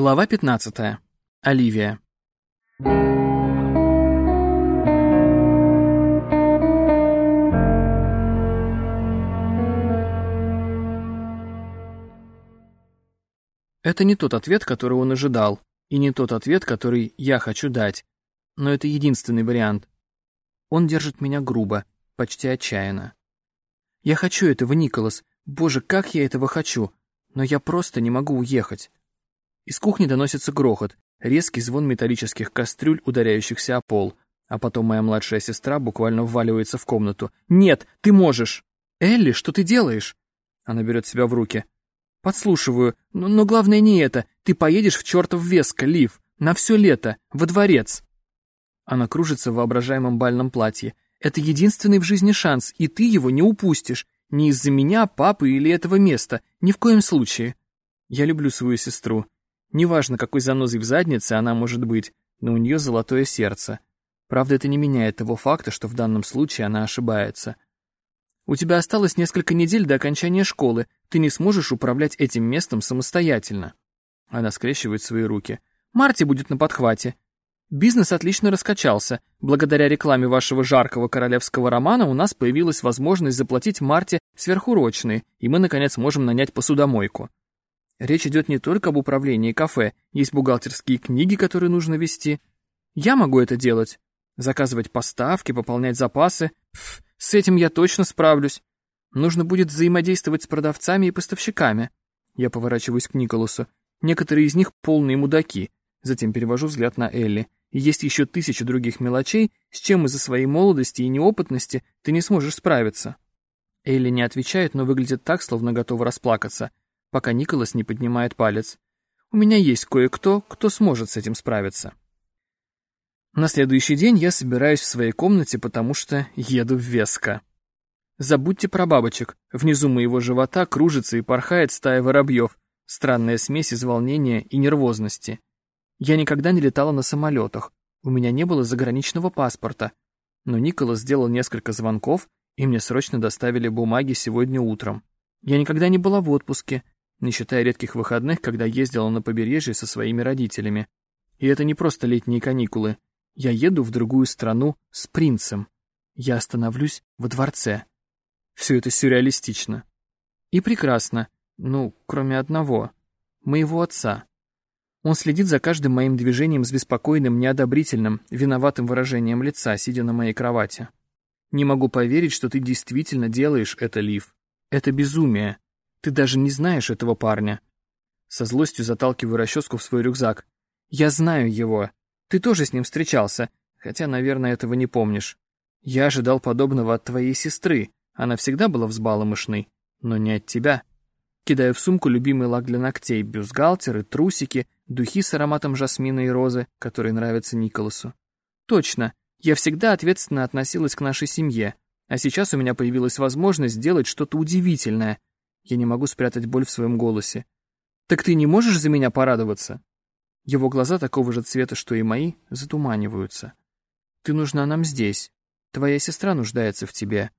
Глава 15. Оливия. Это не тот ответ, который он ожидал, и не тот ответ, который я хочу дать, но это единственный вариант. Он держит меня грубо, почти отчаянно. Я хочу этого, Николас, боже, как я этого хочу, но я просто не могу уехать. Из кухни доносится грохот, резкий звон металлических кастрюль, ударяющихся о пол, а потом моя младшая сестра буквально вваливается в комнату. «Нет, ты можешь!» «Элли, что ты делаешь?» Она берет себя в руки. «Подслушиваю, но, но главное не это. Ты поедешь в чертов Веско, Лив, на все лето, во дворец!» Она кружится в воображаемом бальном платье. «Это единственный в жизни шанс, и ты его не упустишь. Не из-за меня, папы или этого места. Ни в коем случае. Я люблю свою сестру. Неважно, какой занозой в заднице она может быть, но у нее золотое сердце. Правда, это не меняет того факта, что в данном случае она ошибается. У тебя осталось несколько недель до окончания школы, ты не сможешь управлять этим местом самостоятельно. Она скрещивает свои руки. Марти будет на подхвате. Бизнес отлично раскачался. Благодаря рекламе вашего жаркого королевского романа у нас появилась возможность заплатить Марте сверхурочные, и мы, наконец, можем нанять посудомойку. Речь идет не только об управлении кафе, есть бухгалтерские книги, которые нужно вести. Я могу это делать. Заказывать поставки, пополнять запасы. Пф, с этим я точно справлюсь. Нужно будет взаимодействовать с продавцами и поставщиками. Я поворачиваюсь к Николасу. Некоторые из них полные мудаки. Затем перевожу взгляд на Элли. Есть еще тысячи других мелочей, с чем из-за своей молодости и неопытности ты не сможешь справиться. Элли не отвечает, но выглядит так, словно готова расплакаться пока Николас не поднимает палец. У меня есть кое-кто, кто сможет с этим справиться. На следующий день я собираюсь в своей комнате, потому что еду в Веско. Забудьте про бабочек. Внизу моего живота кружится и порхает стая воробьев. Странная смесь из волнения и нервозности. Я никогда не летала на самолетах. У меня не было заграничного паспорта. Но Николас сделал несколько звонков, и мне срочно доставили бумаги сегодня утром. Я никогда не была в отпуске, не считая редких выходных, когда ездила на побережье со своими родителями. И это не просто летние каникулы. Я еду в другую страну с принцем. Я остановлюсь во дворце. Все это сюрреалистично. И прекрасно. Ну, кроме одного. Моего отца. Он следит за каждым моим движением с беспокойным, неодобрительным, виноватым выражением лица, сидя на моей кровати. Не могу поверить, что ты действительно делаешь это, Лив. Это безумие. Ты даже не знаешь этого парня. Со злостью заталкиваю расческу в свой рюкзак. Я знаю его. Ты тоже с ним встречался, хотя, наверное, этого не помнишь. Я ожидал подобного от твоей сестры. Она всегда была взбаломышной, но не от тебя. Кидаю в сумку любимый лак для ногтей, бюстгальтеры, трусики, духи с ароматом жасмина и розы, которые нравятся Николасу. Точно, я всегда ответственно относилась к нашей семье, а сейчас у меня появилась возможность сделать что-то удивительное, я не могу спрятать боль в своем голосе. «Так ты не можешь за меня порадоваться?» Его глаза такого же цвета, что и мои, затуманиваются. «Ты нужна нам здесь. Твоя сестра нуждается в тебе.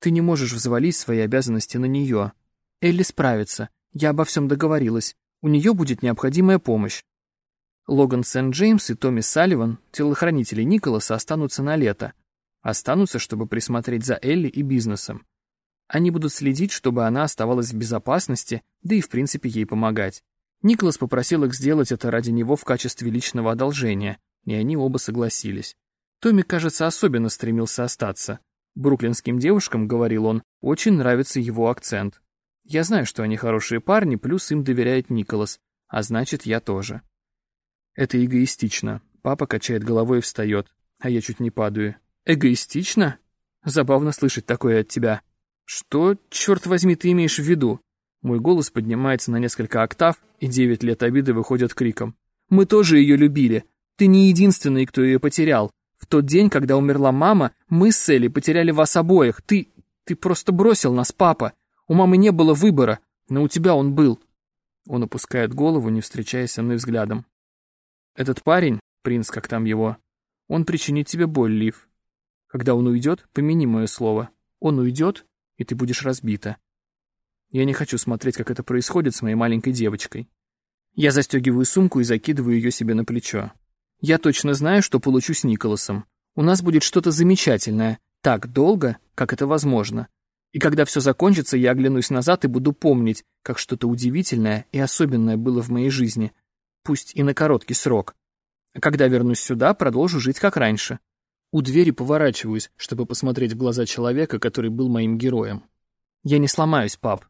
Ты не можешь взвалить свои обязанности на нее. Элли справится. Я обо всем договорилась. У нее будет необходимая помощь. Логан Сент-Джеймс и Томми Салливан, телохранители Николаса, останутся на лето. Останутся, чтобы присмотреть за Элли и бизнесом. Они будут следить, чтобы она оставалась в безопасности, да и в принципе ей помогать. Николас попросил их сделать это ради него в качестве личного одолжения, и они оба согласились. Томми, кажется, особенно стремился остаться. Бруклинским девушкам, говорил он, очень нравится его акцент. Я знаю, что они хорошие парни, плюс им доверяет Николас, а значит, я тоже. Это эгоистично. Папа качает головой и встает, а я чуть не падаю. Эгоистично? Забавно слышать такое от тебя. «Что, черт возьми, ты имеешь в виду?» Мой голос поднимается на несколько октав, и девять лет обиды выходят криком. «Мы тоже ее любили. Ты не единственный, кто ее потерял. В тот день, когда умерла мама, мы с Элли потеряли вас обоих. Ты... ты просто бросил нас, папа. У мамы не было выбора, но у тебя он был». Он опускает голову, не встречаясь со мной взглядом. «Этот парень, принц, как там его, он причинит тебе боль, Лив. Когда он уйдет, помяни мое слово. Он уйдет, и ты будешь разбита. Я не хочу смотреть, как это происходит с моей маленькой девочкой. Я застегиваю сумку и закидываю ее себе на плечо. Я точно знаю, что получу с Николасом. У нас будет что-то замечательное, так долго, как это возможно. И когда все закончится, я оглянусь назад и буду помнить, как что-то удивительное и особенное было в моей жизни, пусть и на короткий срок. А когда вернусь сюда, продолжу жить как раньше. У двери поворачиваюсь, чтобы посмотреть в глаза человека, который был моим героем. Я не сломаюсь, пап.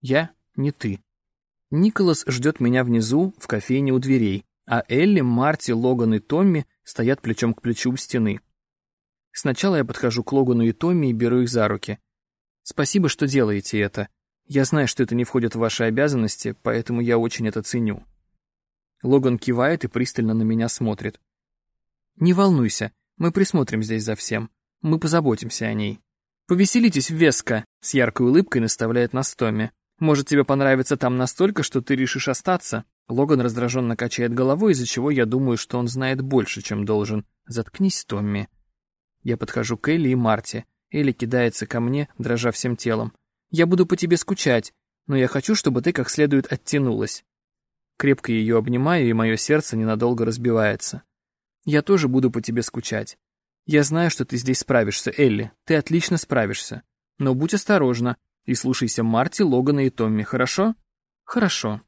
Я не ты. Николас ждет меня внизу, в кофейне у дверей, а Элли, Марти, Логан и Томми стоят плечом к плечу у стены. Сначала я подхожу к Логану и Томми и беру их за руки. Спасибо, что делаете это. Я знаю, что это не входит в ваши обязанности, поэтому я очень это ценю. Логан кивает и пристально на меня смотрит. Не волнуйся, мы присмотрим здесь за всем. Мы позаботимся о ней. Повеселитесь, Веска, с яркой улыбкой наставляет нас Томми. Может, тебе понравится там настолько, что ты решишь остаться? Логан раздраженно качает головой, из-за чего я думаю, что он знает больше, чем должен. Заткнись, Томми. Я подхожу к Элли и Марте. Элли кидается ко мне, дрожа всем телом. «Я буду по тебе скучать, но я хочу, чтобы ты как следует оттянулась». Крепко ее обнимаю, и мое сердце ненадолго разбивается. «Я тоже буду по тебе скучать. Я знаю, что ты здесь справишься, Элли, ты отлично справишься. Но будь осторожна и слушайся Марти, Логана и Томми, хорошо?» «Хорошо».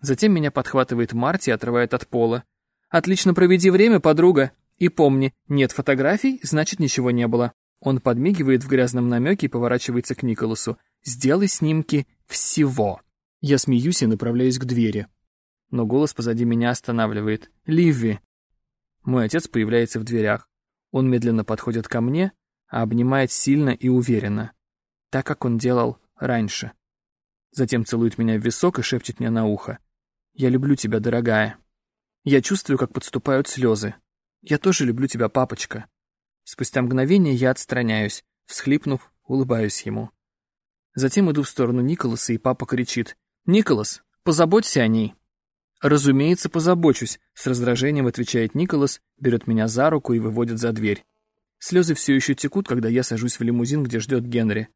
Затем меня подхватывает Марти и отрывает от пола. «Отлично проведи время, подруга. И помни, нет фотографий, значит ничего не было. Он подмигивает в грязном намеке и поворачивается к Николасу. «Сделай снимки всего». Я смеюсь и направляюсь к двери. Но голос позади меня останавливает. «Ливи!» Мой отец появляется в дверях. Он медленно подходит ко мне, а обнимает сильно и уверенно. Так, как он делал раньше. Затем целует меня в висок и шепчет мне на ухо. «Я люблю тебя, дорогая». Я чувствую, как подступают слезы. «Я тоже люблю тебя, папочка». Спустя мгновение я отстраняюсь, всхлипнув, улыбаюсь ему. Затем иду в сторону Николаса, и папа кричит. «Николас, позаботься о ней!» «Разумеется, позабочусь», — с раздражением отвечает Николас, берет меня за руку и выводит за дверь. Слезы все еще текут, когда я сажусь в лимузин, где ждет Генри.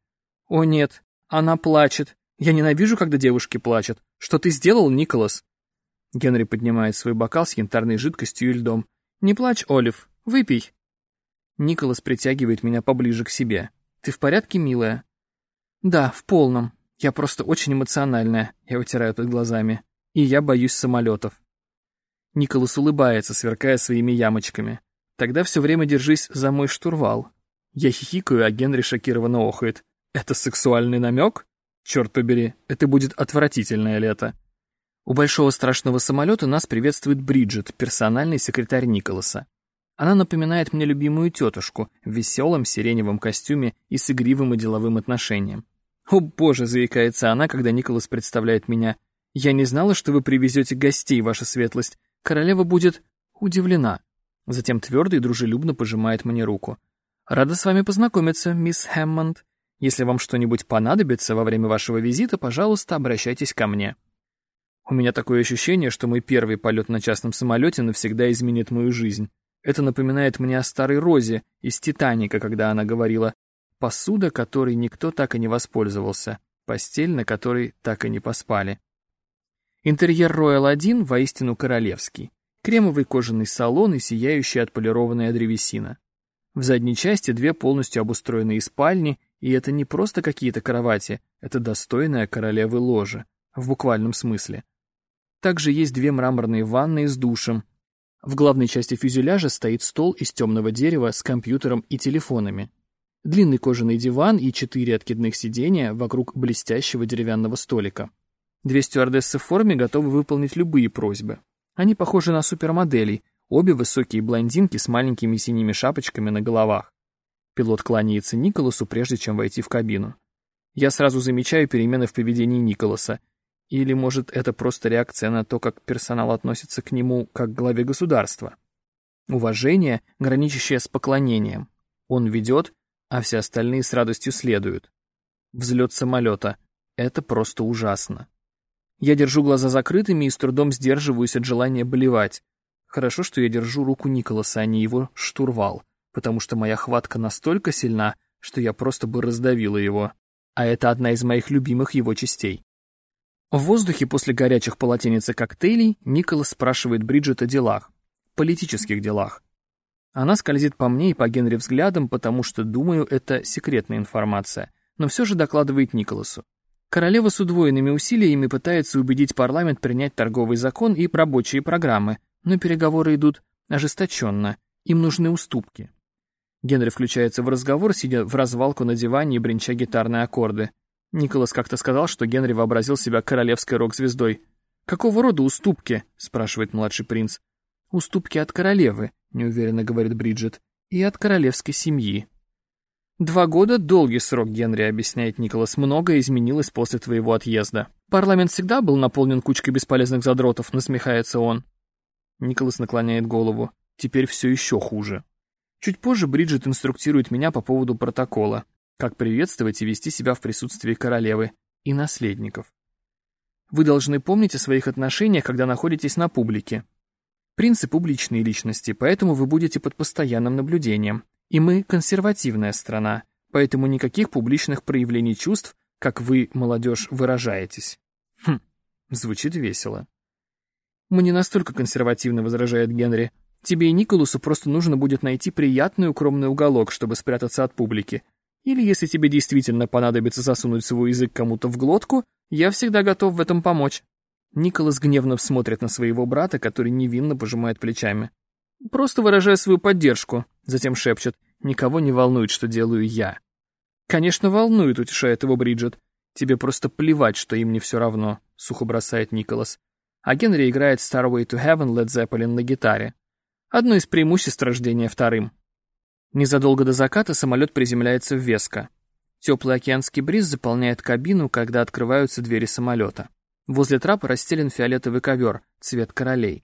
«О нет, она плачет. Я ненавижу, когда девушки плачут. Что ты сделал, Николас?» Генри поднимает свой бокал с янтарной жидкостью и льдом. «Не плачь, Олив, выпей». Николас притягивает меня поближе к себе. «Ты в порядке, милая?» «Да, в полном. Я просто очень эмоциональная», — я вытираю под глазами. «И я боюсь самолетов». Николас улыбается, сверкая своими ямочками. «Тогда все время держись за мой штурвал». Я хихикаю, а Генри шокированно охает. «Это сексуальный намек? Черт побери, это будет отвратительное лето». У большого страшного самолета нас приветствует Бриджит, персональный секретарь Николаса. Она напоминает мне любимую тетушку в веселом сиреневом костюме и с игривым и деловым отношением. «О боже!» — заикается она, когда Николас представляет меня. «Я не знала, что вы привезете гостей, ваша светлость. Королева будет удивлена». Затем твердо и дружелюбно пожимает мне руку. «Рада с вами познакомиться, мисс Хэммонд. Если вам что-нибудь понадобится во время вашего визита, пожалуйста, обращайтесь ко мне». У меня такое ощущение, что мой первый полет на частном самолете навсегда изменит мою жизнь. Это напоминает мне о старой Розе из «Титаника», когда она говорила «посуда, которой никто так и не воспользовался, постель, на которой так и не поспали». Интерьер Royal 1 воистину королевский. Кремовый кожаный салон и сияющая отполированная древесина. В задней части две полностью обустроенные спальни, и это не просто какие-то кровати, это достойная королевы ложа, в буквальном смысле. Также есть две мраморные ванны с душем, в главной части фюзеляжа стоит стол из темного дерева с компьютером и телефонами. Длинный кожаный диван и четыре откидных сидения вокруг блестящего деревянного столика. Две стюардессы в форме готовы выполнить любые просьбы. Они похожи на супермоделей, обе высокие блондинки с маленькими синими шапочками на головах. Пилот кланяется Николасу, прежде чем войти в кабину. Я сразу замечаю перемены в поведении Николаса, или, может, это просто реакция на то, как персонал относится к нему как к главе государства? Уважение, граничащее с поклонением. Он ведет, а все остальные с радостью следуют. Взлет самолета. Это просто ужасно. Я держу глаза закрытыми и с трудом сдерживаюсь от желания болевать. Хорошо, что я держу руку Николаса, а не его штурвал, потому что моя хватка настолько сильна, что я просто бы раздавила его. А это одна из моих любимых его частей. В воздухе после горячих полотенец и коктейлей Николас спрашивает Бриджит о делах. Политических делах. Она скользит по мне и по Генри взглядом, потому что, думаю, это секретная информация, но все же докладывает Николасу. Королева с удвоенными усилиями пытается убедить парламент принять торговый закон и рабочие программы, но переговоры идут ожесточенно, им нужны уступки. Генри включается в разговор, сидя в развалку на диване и бренча гитарные аккорды. Николас как-то сказал, что Генри вообразил себя королевской рок-звездой. «Какого рода уступки?» — спрашивает младший принц. «Уступки от королевы», — неуверенно говорит Бриджит, — «и от королевской семьи». «Два года — долгий срок, Генри», — объясняет Николас. «Многое изменилось после твоего отъезда. Парламент всегда был наполнен кучкой бесполезных задротов», — насмехается он. Николас наклоняет голову. «Теперь все еще хуже». Чуть позже Бриджит инструктирует меня по поводу протокола, как приветствовать и вести себя в присутствии королевы и наследников. Вы должны помнить о своих отношениях, когда находитесь на публике. Принцы публичные личности, поэтому вы будете под постоянным наблюдением. И мы консервативная страна, поэтому никаких публичных проявлений чувств, как вы, молодежь, выражаетесь. Хм, звучит весело. Мы не настолько консервативны, возражает Генри. Тебе и Николасу просто нужно будет найти приятный укромный уголок, чтобы спрятаться от публики. Или если тебе действительно понадобится засунуть свой язык кому-то в глотку, я всегда готов в этом помочь. Николас гневно смотрит на своего брата, который невинно пожимает плечами. Просто выражая свою поддержку, затем шепчет, никого не волнует, что делаю я. Конечно, волнует, утешает его Бриджит. Тебе просто плевать, что им не все равно, сухо бросает Николас. А Генри играет Starway to Heaven Led Zeppelin на гитаре. Одно из преимуществ рождения вторым. Незадолго до заката самолет приземляется в Веско. Теплый океанский бриз заполняет кабину, когда открываются двери самолета. Возле трапа расстелен фиолетовый ковер, цвет королей.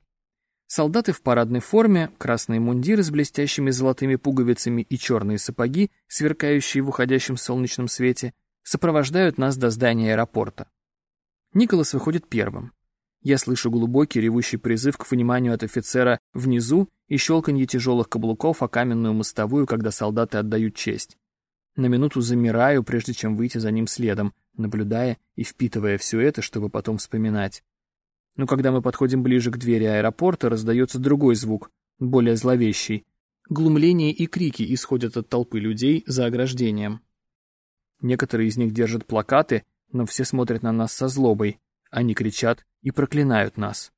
Солдаты в парадной форме, красные мундиры с блестящими золотыми пуговицами и черные сапоги, сверкающие в уходящем солнечном свете, сопровождают нас до здания аэропорта. Николас выходит первым. Я слышу глубокий ревущий призыв к вниманию от офицера внизу и щелканье тяжелых каблуков о каменную мостовую, когда солдаты отдают честь. На минуту замираю, прежде чем выйти за ним следом, наблюдая и впитывая все это, чтобы потом вспоминать. Но когда мы подходим ближе к двери аэропорта, раздается другой звук, более зловещий. Глумление и крики исходят от толпы людей за ограждением. Некоторые из них держат плакаты, но все смотрят на нас со злобой. Они кричат и проклинают нас.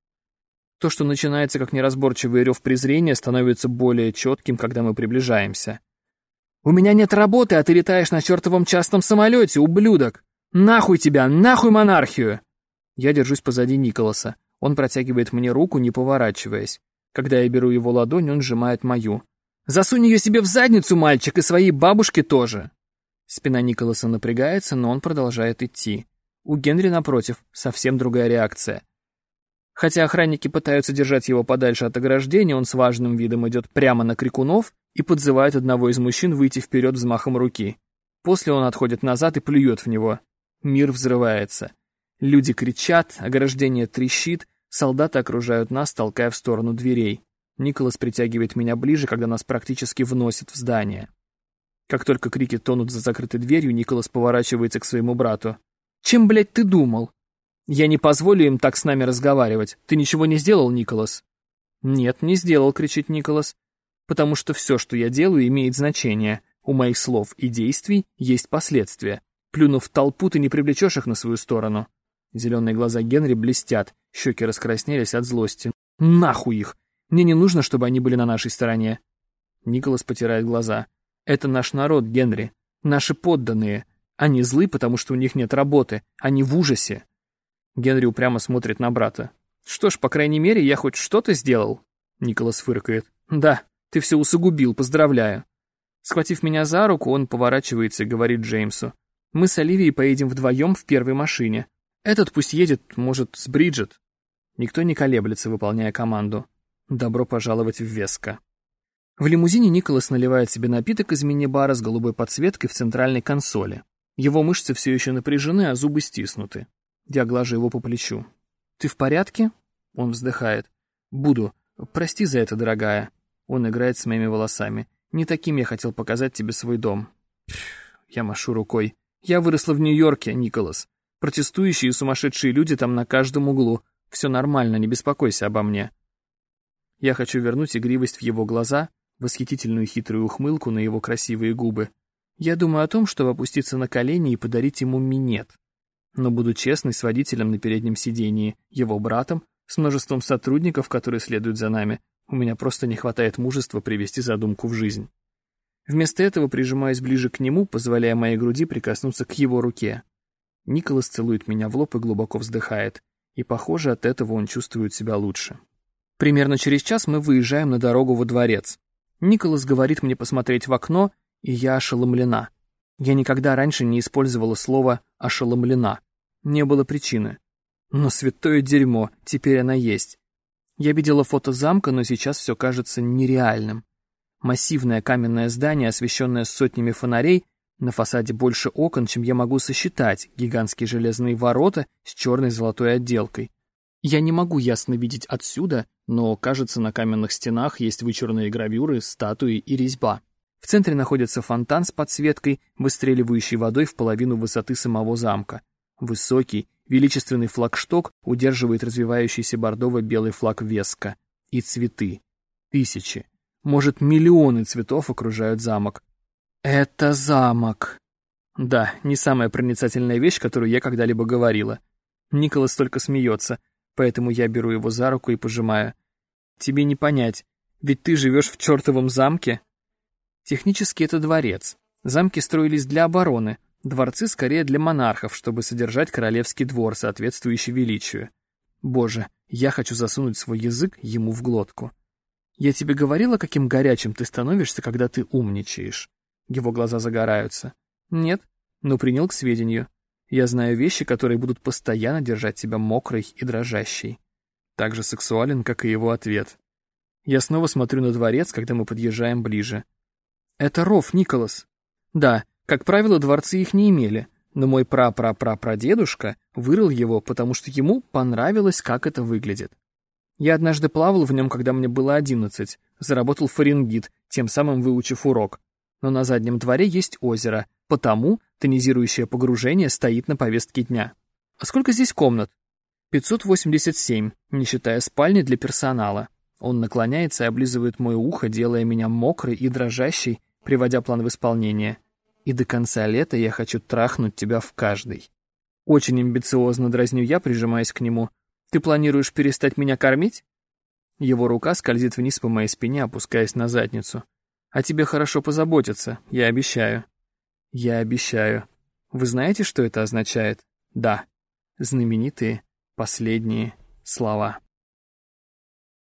То, что начинается как неразборчивый рев презрения, становится более четким, когда мы приближаемся. «У меня нет работы, а ты летаешь на чертовом частном самолете, ублюдок! Нахуй тебя, нахуй монархию!» Я держусь позади Николаса. Он протягивает мне руку, не поворачиваясь. Когда я беру его ладонь, он сжимает мою. «Засунь ее себе в задницу, мальчик, и своей бабушке тоже!» Спина Николаса напрягается, но он продолжает идти. У Генри, напротив, совсем другая реакция. Хотя охранники пытаются держать его подальше от ограждения, он с важным видом идет прямо на крикунов и подзывает одного из мужчин выйти вперед взмахом руки. После он отходит назад и плюет в него. Мир взрывается. Люди кричат, ограждение трещит, солдаты окружают нас, толкая в сторону дверей. Николас притягивает меня ближе, когда нас практически вносит в здание. Как только крики тонут за закрытой дверью, Николас поворачивается к своему брату. «Чем, блядь, ты думал?» «Я не позволю им так с нами разговаривать. Ты ничего не сделал, Николас?» «Нет, не сделал», — кричит Николас. «Потому что все, что я делаю, имеет значение. У моих слов и действий есть последствия. Плюнув в толпу, ты не привлечешь их на свою сторону. Зеленые глаза Генри блестят, щеки раскраснелись от злости. «Нахуй их! Мне не нужно, чтобы они были на нашей стороне!» Николас потирает глаза. «Это наш народ, Генри. Наши подданные. Они злы, потому что у них нет работы. Они в ужасе». Генри упрямо смотрит на брата. «Что ж, по крайней мере, я хоть что-то сделал?» Николас фыркает. «Да, ты все усугубил, поздравляю». Схватив меня за руку, он поворачивается и говорит Джеймсу. «Мы с Оливией поедем вдвоем в первой машине. Этот пусть едет, может, с Бриджит. Никто не колеблется, выполняя команду. Добро пожаловать в Веско. В лимузине Николас наливает себе напиток из мини-бара с голубой подсветкой в центральной консоли. Его мышцы все еще напряжены, а зубы стиснуты. Я глажу его по плечу. «Ты в порядке?» Он вздыхает. «Буду. Прости за это, дорогая». Он играет с моими волосами. «Не таким я хотел показать тебе свой дом». Я машу рукой. «Я выросла в Нью-Йорке, Николас. Протестующие и сумасшедшие люди там на каждом углу. Все нормально, не беспокойся обо мне. Я хочу вернуть игривость в его глаза, восхитительную хитрую ухмылку на его красивые губы. Я думаю о том, чтобы опуститься на колени и подарить ему минет. Но буду честной с водителем на переднем сидении, его братом, с множеством сотрудников, которые следуют за нами. У меня просто не хватает мужества привести задумку в жизнь. Вместо этого прижимаюсь ближе к нему, позволяя моей груди прикоснуться к его руке. Николас целует меня в лоб и глубоко вздыхает, и, похоже, от этого он чувствует себя лучше. Примерно через час мы выезжаем на дорогу во дворец. Николас говорит мне посмотреть в окно, и я ошеломлена. Я никогда раньше не использовала слово «ошеломлена». Не было причины. Но святое дерьмо, теперь она есть. Я видела фото замка, но сейчас все кажется нереальным. Массивное каменное здание, освещенное сотнями фонарей, на фасаде больше окон, чем я могу сосчитать, гигантские железные ворота с черной золотой отделкой. Я не могу ясно видеть отсюда, но, кажется, на каменных стенах есть вычурные гравюры, статуи и резьба. В центре находится фонтан с подсветкой, выстреливающий водой в половину высоты самого замка. Высокий, величественный флагшток удерживает развивающийся бордово-белый флаг Веска. И цветы. Тысячи, может, миллионы цветов окружают замок. Это замок. Да, не самая проницательная вещь, которую я когда-либо говорила. Николас только смеется, поэтому я беру его за руку и пожимаю. Тебе не понять, ведь ты живешь в чертовом замке. Технически это дворец. Замки строились для обороны, дворцы скорее для монархов, чтобы содержать королевский двор, соответствующий величию. Боже, я хочу засунуть свой язык ему в глотку. «Я тебе говорила, каким горячим ты становишься, когда ты умничаешь?» Его глаза загораются. «Нет, но принял к сведению. Я знаю вещи, которые будут постоянно держать тебя мокрой и дрожащей. Так же сексуален, как и его ответ. Я снова смотрю на дворец, когда мы подъезжаем ближе. Это ров, Николас. Да, как правило, дворцы их не имели, но мой пра-пра-пра-прадедушка вырыл его, потому что ему понравилось, как это выглядит. Я однажды плавал в нем, когда мне было одиннадцать, заработал фаренгит, тем самым выучив урок. Но на заднем дворе есть озеро, потому тонизирующее погружение стоит на повестке дня. А сколько здесь комнат? 587, не считая спальни для персонала. Он наклоняется и облизывает мое ухо, делая меня мокрой и дрожащей, приводя план в исполнение. И до конца лета я хочу трахнуть тебя в каждой. Очень амбициозно дразню я, прижимаясь к нему, ты планируешь перестать меня кормить? Его рука скользит вниз по моей спине, опускаясь на задницу. А тебе хорошо позаботиться, я обещаю. Я обещаю. Вы знаете, что это означает? Да. Знаменитые последние слова.